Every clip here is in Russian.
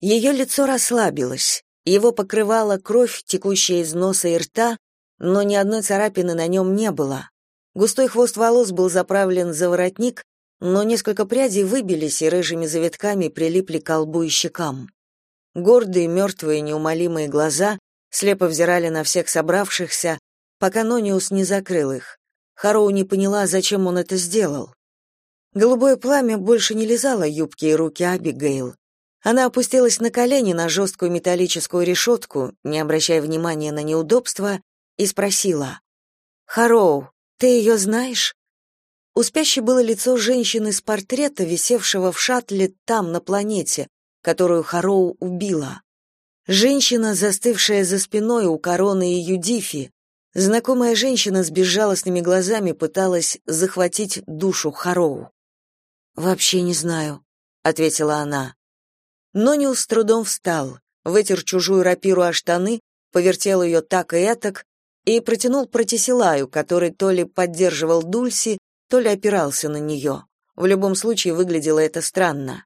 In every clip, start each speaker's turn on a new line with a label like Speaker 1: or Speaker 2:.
Speaker 1: Ее лицо расслабилось, его покрывала кровь, текущая из носа и рта, но ни одной царапины на нем не было. Густой хвост волос был заправлен за воротник, но несколько прядей выбились и рыжими завитками прилипли к лбу и щекам. Гордые, мертвые, неумолимые глаза слепо взирали на всех собравшихся, пока Нониус не закрыл их. Хароу не поняла, зачем он это сделал. Голубое пламя больше не лизало юбки и руки Абигейл. Она опустилась на колени на жесткую металлическую решетку, не обращая внимания на неудобства, и спросила. «Хароу, ты ее знаешь?» У спящей было лицо женщины с портрета, висевшего в шаттле там, на планете, которую Хароу убила. Женщина, застывшая за спиной у короны и Юдифи, знакомая женщина с безжалостными глазами пыталась захватить душу Хароу. «Вообще не знаю», — ответила она. Нониус с трудом встал, вытер чужую рапиру о штаны, повертел ее так и этак и протянул Протисилаю, который то ли поддерживал Дульси, то ли опирался на нее. В любом случае выглядело это странно.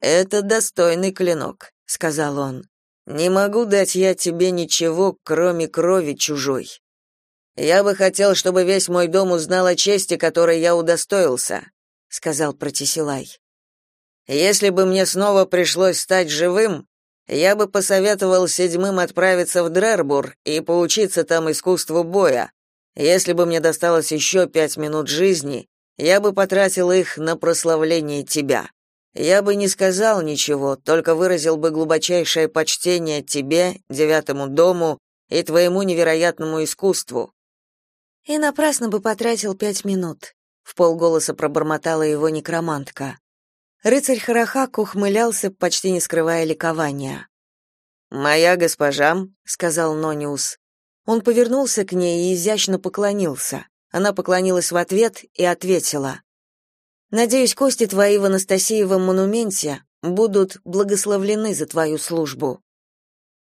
Speaker 1: «Это достойный клинок», — сказал он. «Не могу дать я тебе ничего, кроме крови чужой. Я бы хотел, чтобы весь мой дом узнал о чести, которой я удостоился», — сказал Протисилай. «Если бы мне снова пришлось стать живым, я бы посоветовал седьмым отправиться в Дрербур и поучиться там искусству боя, если бы мне досталось еще пять минут жизни, я бы потратил их на прославление тебя. Я бы не сказал ничего, только выразил бы глубочайшее почтение тебе, девятому дому и твоему невероятному искусству. И напрасно бы потратил пять минут, в полголоса пробормотала его некромантка. Рыцарь Харахак ухмылялся, почти не скрывая ликования. «Моя госпожа», — сказал Нониус, он повернулся к ней и изящно поклонился. Она поклонилась в ответ и ответила: Надеюсь, кости твои в Анастасиевом монументе будут благословлены за твою службу.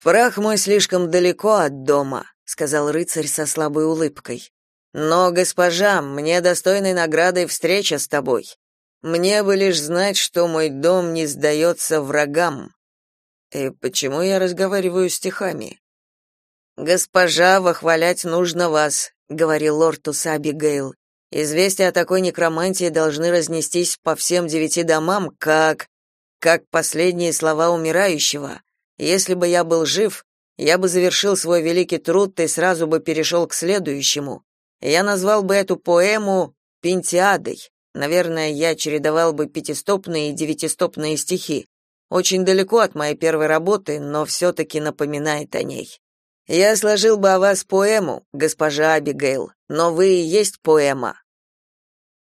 Speaker 1: Прах мой слишком далеко от дома, сказал рыцарь со слабой улыбкой. Но, госпожа, мне достойной наградой встреча с тобой. Мне бы лишь знать, что мой дом не сдается врагам. И почему я разговариваю стихами? «Госпожа, вохвалять нужно вас», — говорил лорд Абигейл. «Известия о такой некромантии должны разнестись по всем девяти домам, как... как последние слова умирающего. Если бы я был жив, я бы завершил свой великий труд и сразу бы перешел к следующему. Я назвал бы эту поэму «Пентиадой». Наверное, я чередовал бы пятистопные и девятистопные стихи. Очень далеко от моей первой работы, но все-таки напоминает о ней. Я сложил бы о вас поэму, госпожа Абигейл, но вы и есть поэма.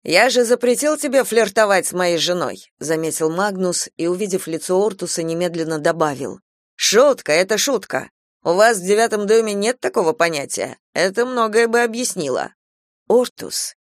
Speaker 1: Я же запретил тебе флиртовать с моей женой, заметил Магнус и, увидев лицо Ортуса, немедленно добавил: Шутка, это шутка. У вас в девятом доме нет такого понятия. Это многое бы объяснило. Ортус,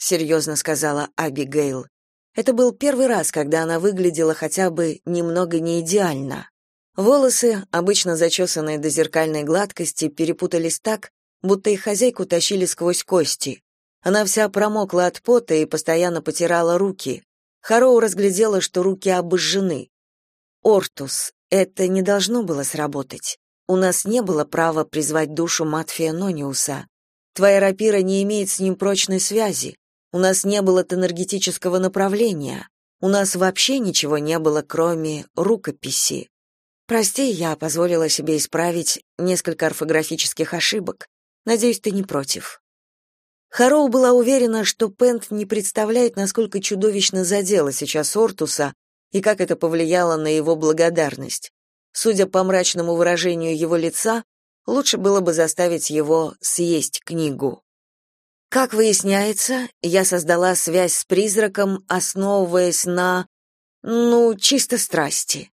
Speaker 1: серьезно сказала Абигейл. Это был первый раз, когда она выглядела хотя бы немного не идеально. Волосы, обычно зачесанные до зеркальной гладкости, перепутались так, будто их хозяйку тащили сквозь кости. Она вся промокла от пота и постоянно потирала руки. Хароу разглядела, что руки обожжены. «Ортус, это не должно было сработать. У нас не было права призвать душу Матфия Нониуса. Твоя рапира не имеет с ним прочной связи. У нас не было энергетического направления. У нас вообще ничего не было, кроме рукописи. Прости, я позволила себе исправить несколько орфографических ошибок. Надеюсь, ты не против. Хароу была уверена, что Пент не представляет, насколько чудовищно задела сейчас Ортуса и как это повлияло на его благодарность. Судя по мрачному выражению его лица, лучше было бы заставить его съесть книгу. Как выясняется, я создала связь с призраком, основываясь на, ну, чисто страсти.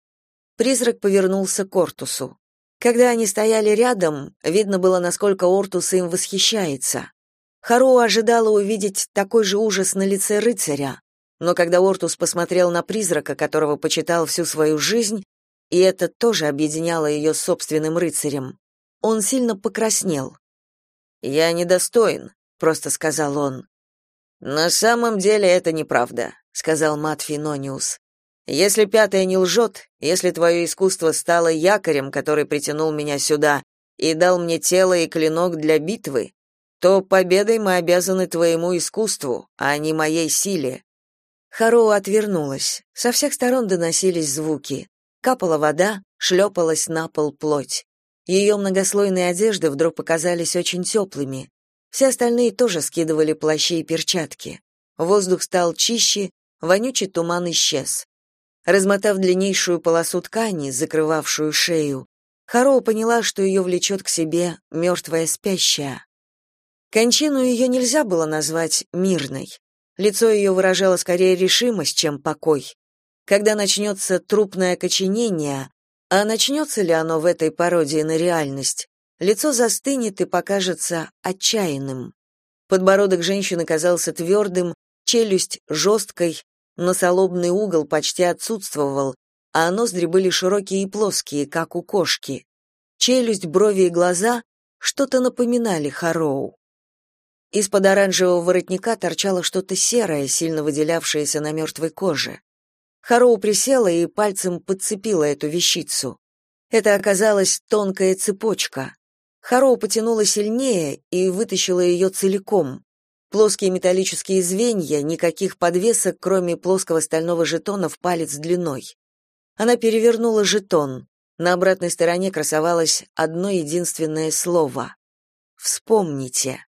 Speaker 1: Призрак повернулся к Ортусу. Когда они стояли рядом, видно было, насколько Ортус им восхищается. Хароу ожидала увидеть такой же ужас на лице рыцаря, но когда Ортус посмотрел на призрака, которого почитал всю свою жизнь, и это тоже объединяло ее с собственным рыцарем, он сильно покраснел. «Я недостоин», — просто сказал он. «На самом деле это неправда», — сказал Матфи Нониус. Если пятое не лжет, если твое искусство стало якорем, который притянул меня сюда и дал мне тело и клинок для битвы, то победой мы обязаны твоему искусству, а не моей силе. Хароу отвернулась. Со всех сторон доносились звуки. Капала вода, шлепалась на пол плоть. Ее многослойные одежды вдруг показались очень теплыми. Все остальные тоже скидывали плащи и перчатки. Воздух стал чище, вонючий туман исчез. Размотав длиннейшую полосу ткани, закрывавшую шею, Хароу поняла, что ее влечет к себе мертвая спящая. Кончину ее нельзя было назвать мирной. Лицо ее выражало скорее решимость, чем покой. Когда начнется трупное окоченение, а начнется ли оно в этой пародии на реальность, лицо застынет и покажется отчаянным. Подбородок женщины казался твердым, челюсть жесткой, носолобный угол почти отсутствовал, а ноздри были широкие и плоские, как у кошки. Челюсть, брови и глаза что-то напоминали Хароу. Из-под оранжевого воротника торчало что-то серое, сильно выделявшееся на мертвой коже. Хароу присела и пальцем подцепила эту вещицу. Это оказалась тонкая цепочка. Хароу потянула сильнее и вытащила ее целиком. Плоские металлические звенья, никаких подвесок, кроме плоского стального жетона в палец длиной. Она перевернула жетон. На обратной стороне красовалось одно единственное слово. «Вспомните».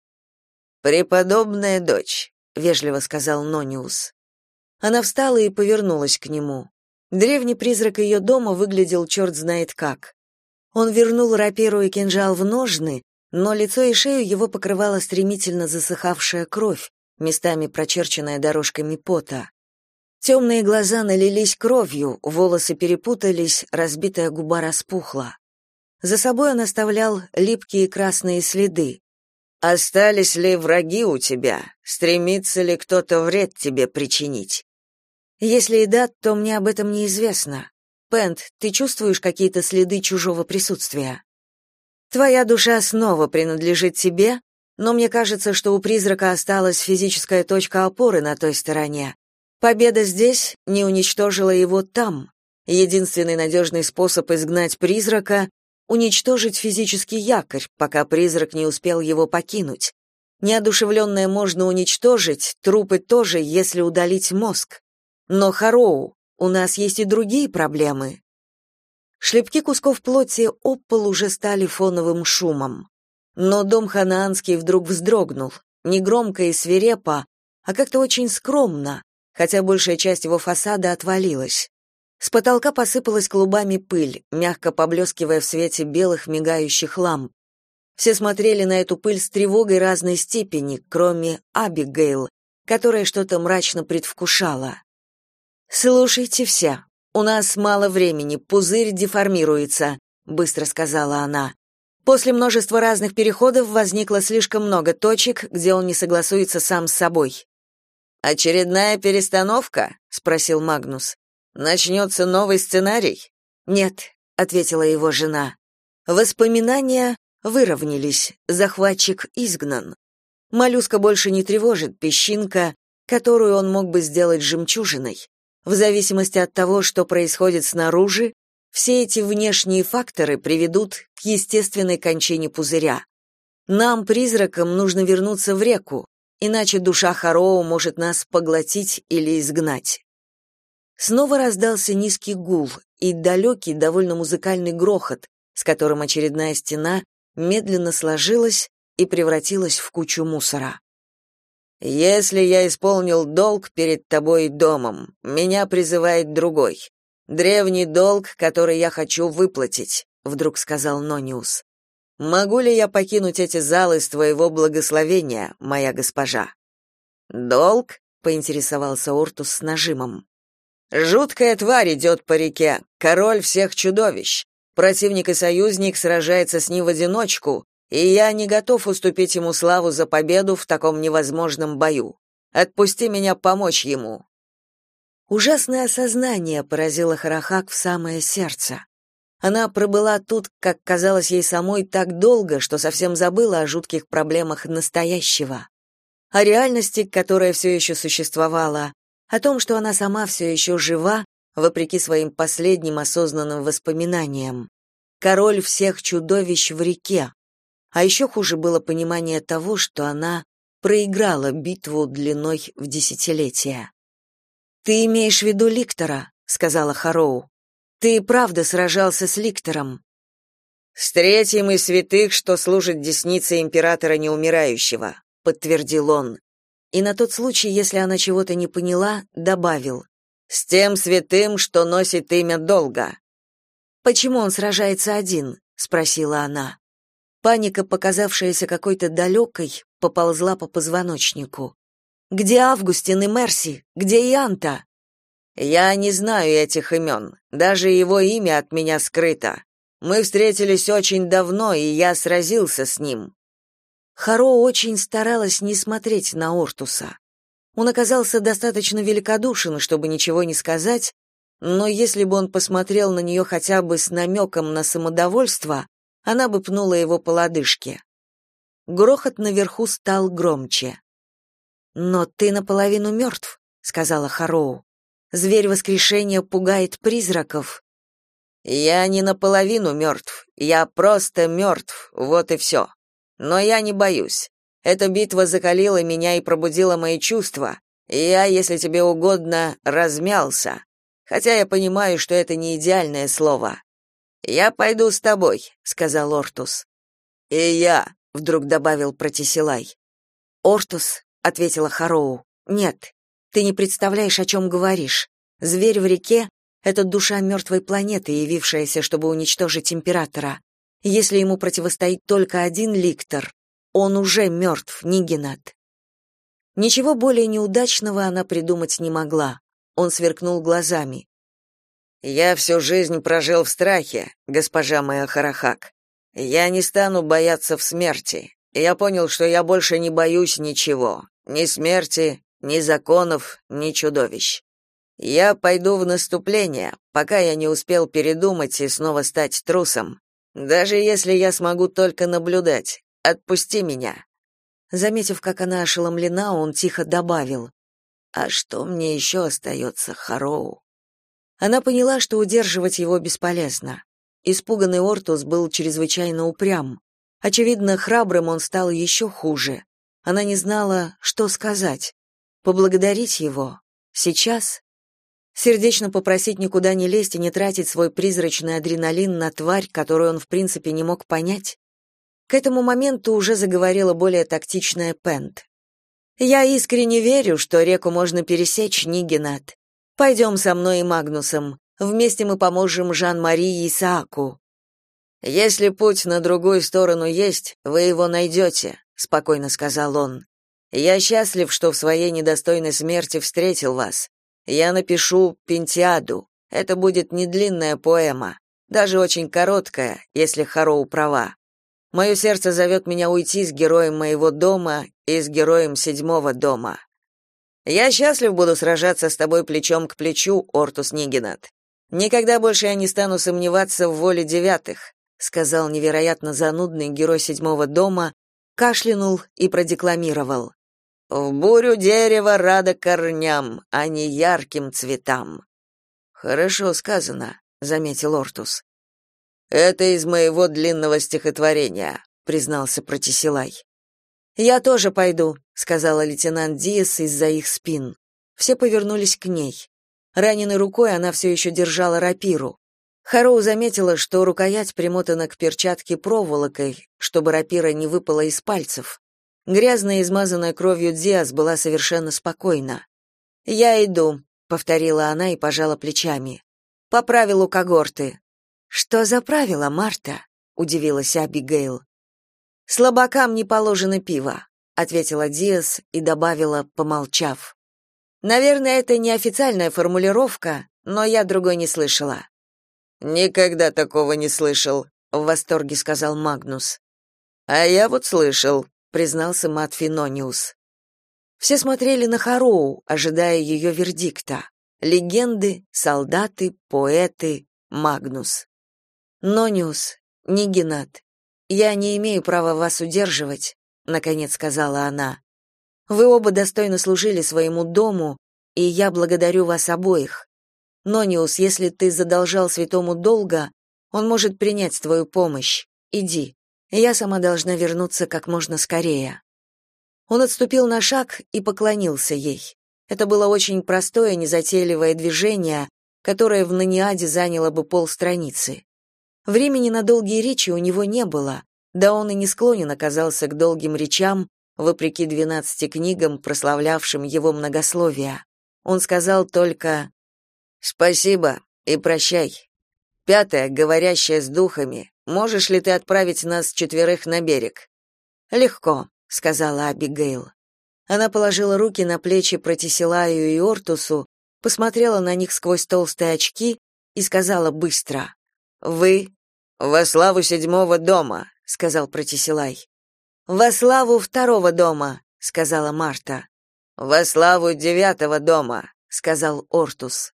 Speaker 1: «Преподобная дочь», — вежливо сказал Нониус. Она встала и повернулась к нему. Древний призрак ее дома выглядел черт знает как. Он вернул рапиру и кинжал в ножны, но лицо и шею его покрывала стремительно засыхавшая кровь, местами прочерченная дорожками пота. Темные глаза налились кровью, волосы перепутались, разбитая губа распухла. За собой он оставлял липкие красные следы. «Остались ли враги у тебя? Стремится ли кто-то вред тебе причинить?» Если и да, то мне об этом неизвестно. Пент, ты чувствуешь какие-то следы чужого присутствия? Твоя душа снова принадлежит тебе, но мне кажется, что у призрака осталась физическая точка опоры на той стороне. Победа здесь не уничтожила его там. Единственный надежный способ изгнать призрака — уничтожить физический якорь, пока призрак не успел его покинуть. Неодушевленное можно уничтожить, трупы тоже, если удалить мозг. Но, Хароу, у нас есть и другие проблемы. Шлепки кусков плоти об пол уже стали фоновым шумом. Но дом ханаанский вдруг вздрогнул, не громко и свирепо, а как-то очень скромно, хотя большая часть его фасада отвалилась. С потолка посыпалась клубами пыль, мягко поблескивая в свете белых мигающих ламп. Все смотрели на эту пыль с тревогой разной степени, кроме Абигейл, которая что-то мрачно предвкушала. Слушайте все. У нас мало времени, пузырь деформируется, быстро сказала она. После множества разных переходов возникло слишком много точек, где он не согласуется сам с собой. Очередная перестановка? спросил Магнус. Начнется новый сценарий? Нет, ответила его жена. Воспоминания выровнялись, захватчик изгнан. Моллюска больше не тревожит песчинка, которую он мог бы сделать жемчужиной. В зависимости от того, что происходит снаружи, все эти внешние факторы приведут к естественной кончине пузыря. Нам, призракам, нужно вернуться в реку, иначе душа Хароу может нас поглотить или изгнать. Снова раздался низкий гул и далекий, довольно музыкальный грохот, с которым очередная стена медленно сложилась и превратилась в кучу мусора. Если я исполнил долг перед тобой и домом, меня призывает другой. Древний долг, который я хочу выплатить, вдруг сказал Нониус. Могу ли я покинуть эти залы с твоего благословения, моя госпожа? Долг? поинтересовался Ортус с нажимом. Жуткая тварь идет по реке, король всех чудовищ. Противник и союзник сражается с ним в одиночку, и я не готов уступить ему славу за победу в таком невозможном бою. Отпусти меня помочь ему. Ужасное осознание поразило Харахак в самое сердце. Она пробыла тут, как казалось ей самой, так долго, что совсем забыла о жутких проблемах настоящего. О реальности, которая все еще существовала, о том, что она сама все еще жива вопреки своим последним осознанным воспоминаниям. Король всех чудовищ в реке. А еще хуже было понимание того, что она проиграла битву длиной в десятилетия. «Ты имеешь в виду Ликтора», — сказала Хароу. «Ты правда сражался с Ликтором».
Speaker 2: «С третьим из святых, что служит деснице императора неумирающего», — подтвердил он.
Speaker 1: И на тот случай, если она чего-то не поняла, добавил.
Speaker 2: «С тем святым, что носит имя долга».
Speaker 1: «Почему он сражается один?» — спросила она. Паника, показавшаяся какой-то далекой, поползла по позвоночнику. Где Августин и Мерси? Где Ианта?
Speaker 2: Я не знаю этих имен. Даже его имя от меня скрыто. Мы встретились очень давно, и я сразился с ним.
Speaker 1: Харо очень старалась не смотреть на Ортуса. Он оказался достаточно великодушен, чтобы ничего не сказать, но если бы он посмотрел на нее хотя бы с намеком на самодовольство, она бы пнула его по лодыжке. Грохот наверху стал громче. «Но ты наполовину мертв», — сказала Хароу. «Зверь воскрешения пугает призраков».
Speaker 2: «Я не наполовину мертв. Я просто мертв, вот и все. Но я не боюсь. Эта битва закалила меня и пробудила мои чувства. Я, если тебе угодно, размялся. Хотя я понимаю, что это не идеальное слово. Я пойду с тобой, сказал Ортус. И я, вдруг добавил Протисилай.
Speaker 1: Ортус, ответила Хароу. Нет, ты не представляешь, о чем говоришь. Зверь в реке это душа мертвой планеты, явившаяся, чтобы уничтожить императора. Если ему противостоит только один ликтор, он уже мертв, Нигенат. Ничего более неудачного она придумать не могла. Он сверкнул глазами.
Speaker 2: Я всю жизнь прожил в страхе, госпожа моя Харахак. Я не стану бояться в смерти. Я понял, что я больше не боюсь ничего, ни смерти, ни законов, ни чудовищ. Я пойду в наступление, пока я не успел передумать и снова стать трусом. Даже если я смогу только наблюдать, отпусти меня.
Speaker 1: Заметив, как она ошеломлена, он тихо добавил: "А что мне еще остается, Хароу?" Она поняла, что удерживать его бесполезно. Испуганный Ортус был чрезвычайно упрям. Очевидно, храбрым он стал еще хуже. Она не знала, что сказать. Поблагодарить его? Сейчас? Сердечно попросить никуда не лезть и не тратить свой призрачный адреналин на тварь, которую он в принципе не мог понять? К этому моменту уже заговорила более тактичная Пент. «Я искренне верю, что реку можно пересечь, Нигенат. Пойдем со мной и Магнусом. Вместе мы поможем Жан-Мари и Исааку.
Speaker 2: Если путь на другую сторону есть, вы его найдете», — спокойно сказал он. Я счастлив, что в своей недостойной смерти встретил вас. Я напишу Пентиаду. Это будет не длинная поэма, даже очень короткая, если Хароу права. Мое сердце зовет меня уйти с героем моего дома и с героем седьмого дома. Я счастлив буду сражаться с тобой плечом к плечу, Ортус Нигинат. Никогда больше я не стану сомневаться в воле девятых, сказал невероятно занудный герой седьмого дома, кашлянул и продекламировал: В бурю дерева рада корням, а не ярким цветам. Хорошо сказано, заметил Ортус. Это из моего длинного стихотворения, признался Протисилай.
Speaker 1: Я тоже пойду, сказала лейтенант Диас из-за их спин. Все повернулись к ней. Раненой рукой она все еще держала рапиру. Хароу заметила, что рукоять примотана к перчатке проволокой, чтобы рапира не выпала из пальцев. Грязная, измазанная кровью Диас была совершенно спокойна. «Я иду», — повторила она и пожала плечами. «По правилу когорты». «Что за правило, Марта?» — удивилась Абигейл. Слабакам не положено пиво, ответила Диас и добавила, помолчав. Наверное, это не официальная формулировка, но я другой не слышала.
Speaker 2: Никогда такого не слышал, в восторге сказал Магнус. А я вот слышал, признался Матфинониус.
Speaker 1: Все смотрели на Хароу, ожидая ее вердикта. Легенды, солдаты, поэты, Магнус. Нониус, Нигенат, я не имею права вас удерживать, наконец сказала она. Вы оба достойно служили своему дому, и я благодарю вас обоих. Нониус, если ты задолжал святому долго, он может принять твою помощь. Иди. Я сама должна вернуться как можно скорее. Он отступил на шаг и поклонился ей. Это было очень простое, незатейливое движение, которое в Наниаде заняло бы полстраницы. Времени на долгие речи у него не было, да он и не склонен оказался к долгим речам, вопреки двенадцати книгам, прославлявшим его многословия. Он сказал только «Спасибо и прощай». Пятое, говорящее с духами. Можешь ли ты отправить нас четверых на берег? Легко, сказала Абигейл. Она положила руки на плечи Протисилаю и Ортусу, посмотрела на них сквозь толстые очки и сказала быстро: "Вы во славу седьмого дома", сказал Протисилай. "Во славу второго дома", сказала Марта. "Во славу девятого дома", сказал Ортус.